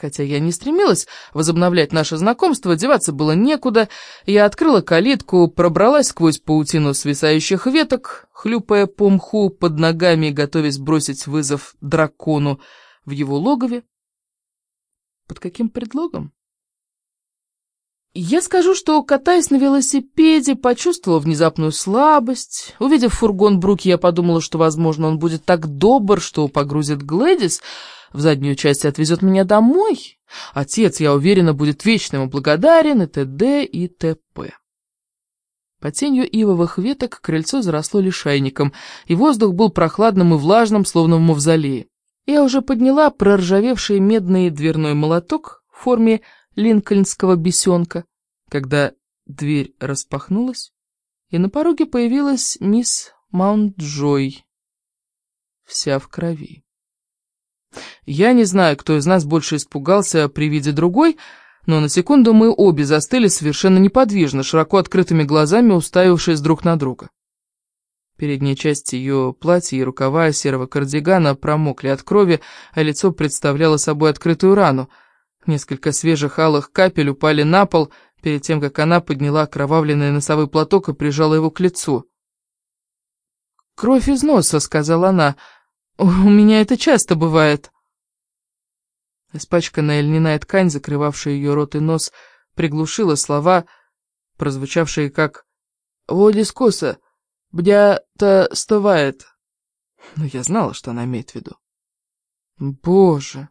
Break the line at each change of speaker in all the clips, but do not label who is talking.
Хотя я не стремилась возобновлять наше знакомство, деваться было некуда, я открыла калитку, пробралась сквозь паутину свисающих веток, хлюпая по мху под ногами готовясь бросить вызов дракону в его логове. Под каким предлогом? Я скажу, что, катаясь на велосипеде, почувствовала внезапную слабость. Увидев фургон Бруки, я подумала, что, возможно, он будет так добр, что погрузит Глэдис в заднюю часть и отвезет меня домой. Отец, я уверена, будет вечно ему благодарен, и т.д. и т.п. По тенью ивовых веток крыльцо заросло лишайником, и воздух был прохладным и влажным, словно в мавзолее. Я уже подняла проржавевший медный дверной молоток в форме линкольнского бесенка, когда дверь распахнулась, и на пороге появилась мисс Маунт-Джой, вся в крови. Я не знаю, кто из нас больше испугался при виде другой, но на секунду мы обе застыли совершенно неподвижно, широко открытыми глазами уставившись друг на друга. Передняя часть ее платья и рукава серого кардигана промокли от крови, а лицо представляло собой открытую рану — Несколько свежих алых капель упали на пол, перед тем, как она подняла окровавленный носовой платок и прижала его к лицу. «Кровь из носа», — сказала она. «У меня это часто бывает». Испачканная льняная ткань, закрывавшая ее рот и нос, приглушила слова, прозвучавшие как «Водис коса, бдя-то стывает». Но я знала, что она имеет в виду. «Боже!»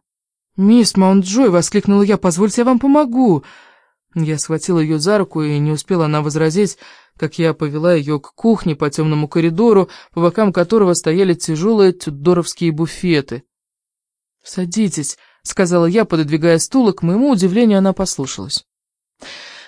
«Мисс Маунт-Джой!» — воскликнула я. «Позвольте, я вам помогу!» Я схватила ее за руку, и не успела она возразить, как я повела ее к кухне по темному коридору, по бокам которого стояли тяжелые тюдоровские буфеты. «Садитесь», — сказала я, пододвигая стул, к моему удивлению она послушалась.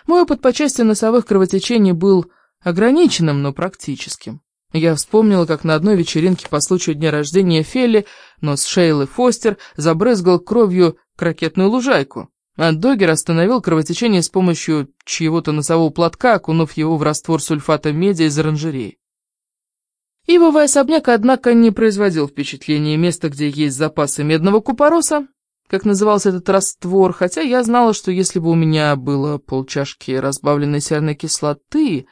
Мой опыт по части носовых кровотечений был ограниченным, но практическим. Я вспомнила, как на одной вечеринке по случаю дня рождения Фелли нос Шейлы Фостер забрызгал кровью крокетную лужайку, а Догер остановил кровотечение с помощью чьего-то носового платка, окунув его в раствор сульфата меди из оранжереи. Ивовый особняк, однако, не производил впечатления места, где есть запасы медного купороса, как назывался этот раствор, хотя я знала, что если бы у меня было полчашки разбавленной серной кислоты,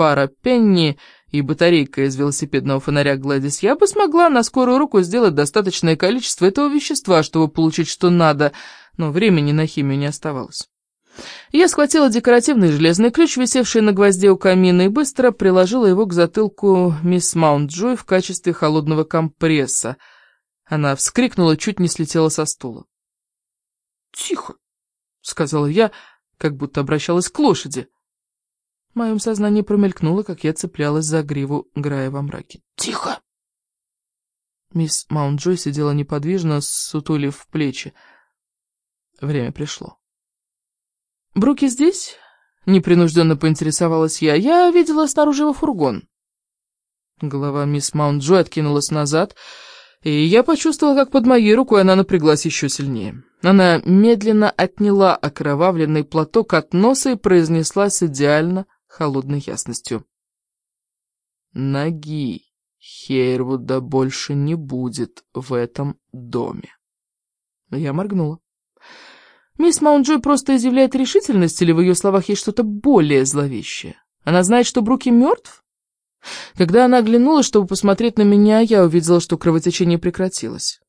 пара пенни и батарейка из велосипедного фонаря Гладис, я бы смогла на скорую руку сделать достаточное количество этого вещества, чтобы получить что надо, но времени на химию не оставалось. Я схватила декоративный железный ключ, висевший на гвозде у камина, и быстро приложила его к затылку мисс Маунт-Джой в качестве холодного компресса. Она вскрикнула, чуть не слетела со стула. «Тихо!» — сказала я, как будто обращалась к лошади. В моем сознании промелькнуло, как я цеплялась за гриву Грая во мраке. «Тихо!» Мисс Маунт-Джой сидела неподвижно, сутулив плечи. Время пришло. «Бруки здесь?» — непринужденно поинтересовалась я. «Я видела снаружи его фургон». Голова мисс Маунт-Джой откинулась назад, и я почувствовала, как под моей рукой она напряглась еще сильнее. Она медленно отняла окровавленный платок от носа и произнесла с идеально холодной ясностью. Ноги Хейрвуда больше не будет в этом доме. Я моргнула. Мисс Маунджой просто изъявляет решительность, или в ее словах есть что-то более зловещее? Она знает, что Бруки мертв? Когда она оглянулась, чтобы посмотреть на меня, я увидела, что кровотечение прекратилось.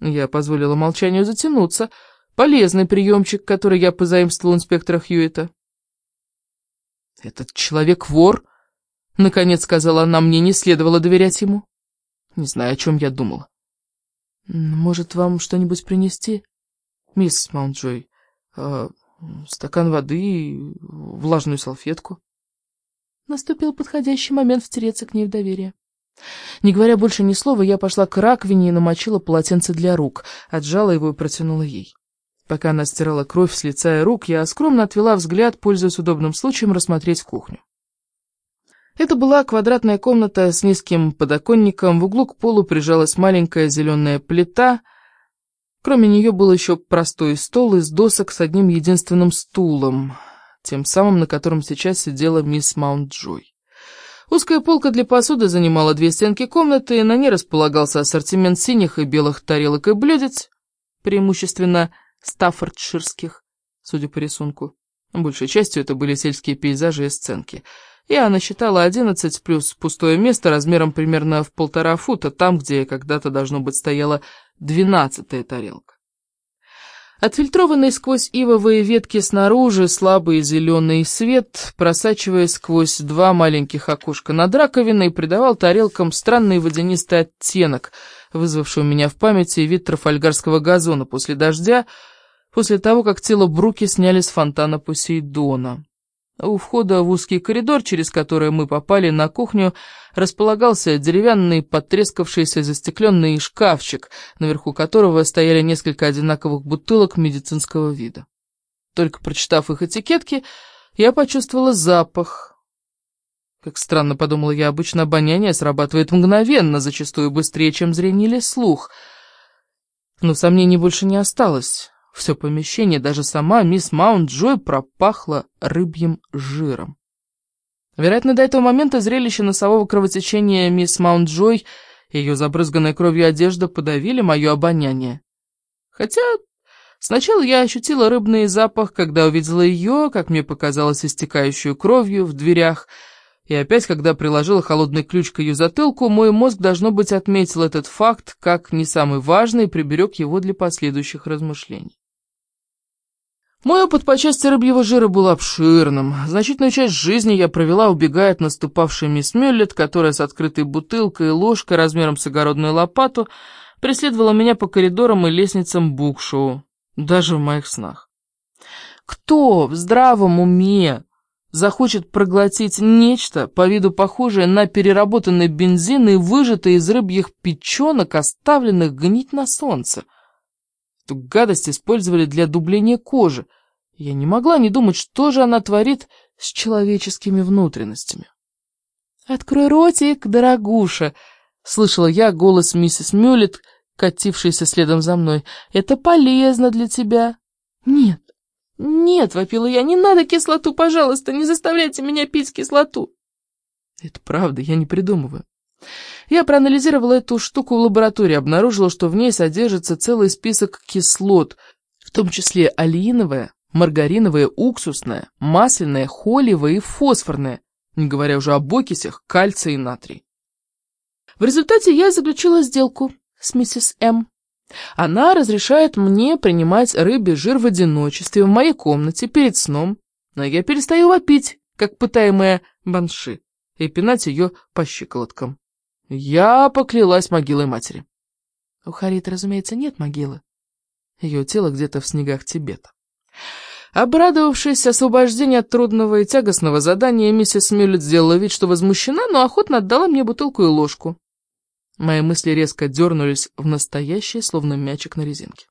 Я позволила молчанию затянуться. Полезный приемчик, который я позаимствовал инспектора Хьюита. «Этот человек вор», — наконец сказала она, — «мне не следовало доверять ему». Не знаю, о чем я думала. «Может, вам что-нибудь принести, мисс Маунтджой? Э, стакан воды и влажную салфетку?» Наступил подходящий момент втереться к ней в доверие. Не говоря больше ни слова, я пошла к раковине и намочила полотенце для рук, отжала его и протянула ей. Пока она стирала кровь с лица и рук, я скромно отвела взгляд, пользуясь удобным случаем рассмотреть кухню. Это была квадратная комната с низким подоконником, в углу к полу прижалась маленькая зеленая плита. Кроме нее был еще простой стол из досок с одним единственным стулом, тем самым, на котором сейчас сидела мисс Маунт-Джой. Узкая полка для посуды занимала две стенки комнаты, и на ней располагался ассортимент синих и белых тарелок и блюдец, преимущественно стаффордширских, судя по рисунку. Большей частью это были сельские пейзажи и сценки. Я насчитала одиннадцать плюс пустое место размером примерно в полтора фута, там, где когда-то должно быть стояла двенадцатая тарелка. Отфильтрованный сквозь ивовые ветки снаружи слабый зеленый свет, просачиваясь сквозь два маленьких окошка над раковиной, придавал тарелкам странный водянистый оттенок, вызвавший у меня в памяти вид трафальгарского газона после дождя, после того, как тело Бруки сняли с фонтана Посейдона. У входа в узкий коридор, через который мы попали на кухню, располагался деревянный, потрескавшийся застекленный шкафчик, наверху которого стояли несколько одинаковых бутылок медицинского вида. Только прочитав их этикетки, я почувствовала запах. Как странно, подумала я, обычно обоняние срабатывает мгновенно, зачастую быстрее, чем зрение или слух. Но сомнений больше не осталось. Все помещение, даже сама мисс Маунт-Джой пропахла рыбьим жиром. Вероятно, до этого момента зрелище носового кровотечения мисс Маунт-Джой и ее забрызганная кровью одежда подавили мое обоняние. Хотя сначала я ощутила рыбный запах, когда увидела ее, как мне показалось, истекающую кровью в дверях, и опять, когда приложила холодный ключ к ее затылку, мой мозг, должно быть, отметил этот факт как не самый важный и приберег его для последующих размышлений. Мой опыт по части рыбьего жира был обширным. Значительную часть жизни я провела, убегая от наступавшей мисс Мюллет, которая с открытой бутылкой и ложкой размером с огородную лопату преследовала меня по коридорам и лестницам букшоу, даже в моих снах. Кто в здравом уме захочет проглотить нечто, по виду похожее на переработанный бензин и выжатый из рыбьих печенок, оставленных гнить на солнце? Эту гадость использовали для дубления кожи. Я не могла не думать, что же она творит с человеческими внутренностями. «Открой ротик, дорогуша!» — слышала я голос миссис Мюллет, катившийся следом за мной. «Это полезно для тебя». «Нет, нет!» — вопила я. «Не надо кислоту, пожалуйста! Не заставляйте меня пить кислоту!» «Это правда, я не придумываю. Я проанализировала эту штуку в лаборатории, обнаружила, что в ней содержится целый список кислот, в том числе алииновая, маргариновая, уксусная, масляная, холевая и фосфорная, не говоря уже об окисях, кальция и натрий. В результате я заключила сделку с миссис М. Она разрешает мне принимать рыбий жир в одиночестве в моей комнате перед сном, но я перестаю вопить, как пытаемая банши, и пинать ее по щиколоткам. Я поклялась могилой матери. У Хариты, разумеется, нет могилы. Ее тело где-то в снегах Тибета. Обрадовавшись освобождению от трудного и тягостного задания, миссис Мюллет сделала вид, что возмущена, но охотно отдала мне бутылку и ложку. Мои мысли резко дернулись в настоящее, словно мячик на резинке.